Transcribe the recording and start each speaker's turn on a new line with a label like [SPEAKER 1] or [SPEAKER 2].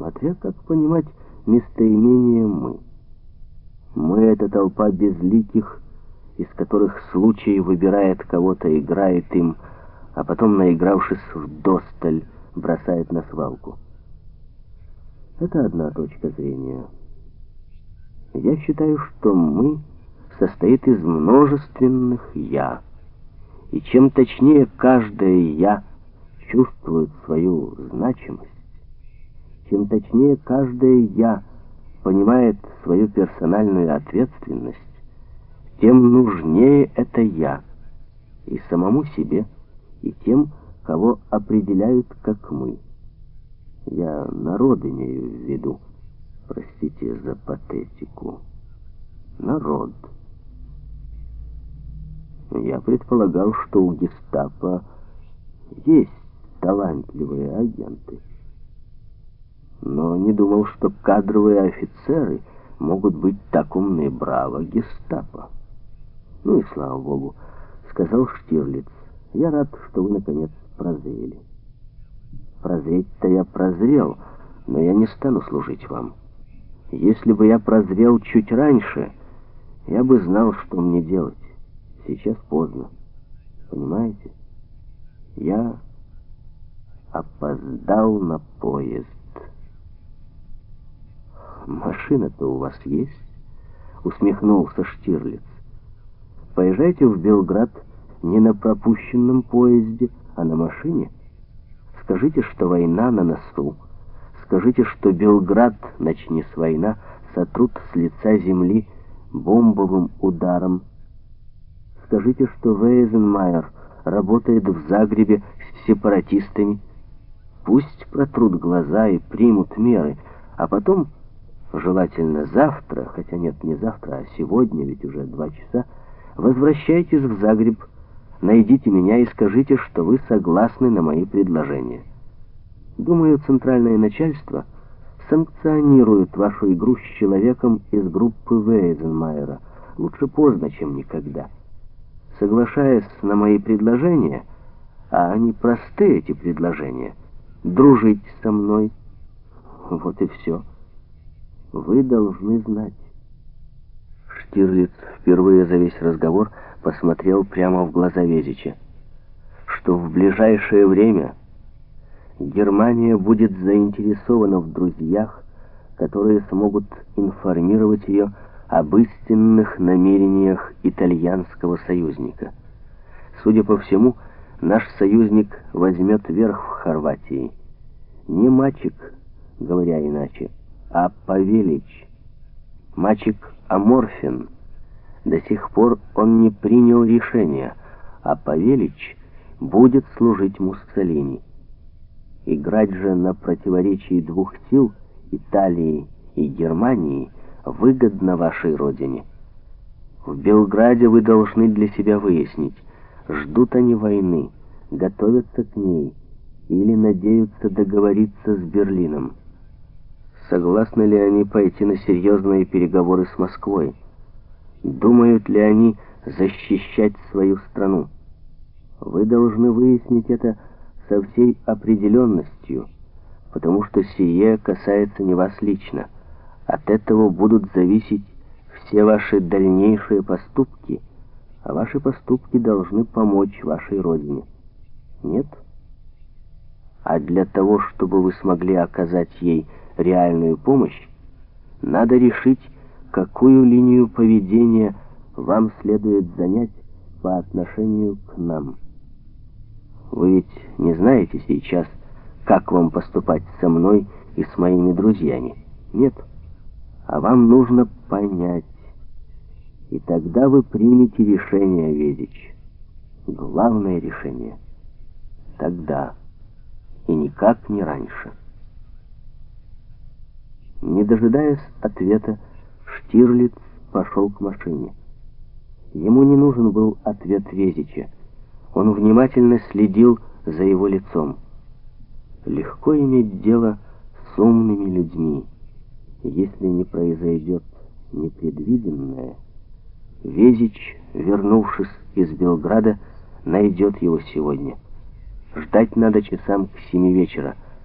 [SPEAKER 1] Смотря как понимать местоимение «мы». Мы — это толпа безликих, из которых случай выбирает кого-то, играет им, а потом, наигравшись в досталь, бросает на свалку. Это одна точка зрения. Я считаю, что «мы» состоит из множественных «я». И чем точнее каждое «я» чувствует свою значимость, чем точнее каждое «я» понимает свою персональную ответственность, тем нужнее это «я» и самому себе, и тем, кого определяют как «мы». Я народ имею в виду, простите за патетику. Народ. Я предполагал, что у гестапо есть талантливые агенты. Но не думал, что кадровые офицеры могут быть так умны. Браво, гестапо. Ну и слава богу, сказал Штирлиц. Я рад, что вы наконец прозрели. Прозреть-то я прозрел, но я не стану служить вам. Если бы я прозрел чуть раньше, я бы знал, что мне делать. Сейчас поздно. Понимаете? Я опоздал на поезд. «Машина-то у вас есть?» — усмехнулся Штирлиц. «Поезжайте в Белград не на пропущенном поезде, а на машине. Скажите, что война на носу. Скажите, что Белград, начнись война, сотрут с лица земли бомбовым ударом Скажите, что Вейзенмайер работает в Загребе с сепаратистами. Пусть протрут глаза и примут меры, а потом, желательно завтра, хотя нет, не завтра, а сегодня, ведь уже два часа, возвращайтесь в Загреб, найдите меня и скажите, что вы согласны на мои предложения. Думаю, центральное начальство санкционирует вашу игру с человеком из группы Вейзенмайера. Лучше поздно, чем никогда соглашаясь на мои предложения, а они просты, эти предложения, дружить со мной. Вот и все. Вы должны знать. Штирлиц впервые за весь разговор посмотрел прямо в глаза Везича, что в ближайшее время Германия будет заинтересована в друзьях, которые смогут информировать ее об истинных намерениях итальянского союзника. Судя по всему, наш союзник возьмет верх в Хорватии. Не мальчик, говоря иначе, а Павелич. Мальчик аморфен. До сих пор он не принял решения, а Павелич будет служить Муссолини. Играть же на противоречии двух сил, Италии и Германии – выгодно вашей родине. В Белграде вы должны для себя выяснить, ждут они войны, готовятся к ней или надеются договориться с Берлином. Согласны ли они пойти на серьезные переговоры с Москвой? Думают ли они защищать свою страну? Вы должны выяснить это со всей определенностью, потому что сие касается не вас лично. От этого будут зависеть все ваши дальнейшие поступки, а ваши поступки должны помочь вашей родине. Нет? А для того, чтобы вы смогли оказать ей реальную помощь, надо решить, какую линию поведения вам следует занять по отношению к нам. Вы ведь не знаете сейчас, как вам поступать со мной и с моими друзьями. Нет? а вам нужно понять. И тогда вы примете решение, Ведич. Главное решение. Тогда. И никак не раньше. Не дожидаясь ответа, Штирлиц пошел к машине. Ему не нужен был ответ Везича. Он внимательно следил за его лицом. Легко иметь дело с умными людьми. Если не произойдет непредвиденное, Везич, вернувшись из Белграда, найдет его сегодня. Ждать надо часам к семи вечера —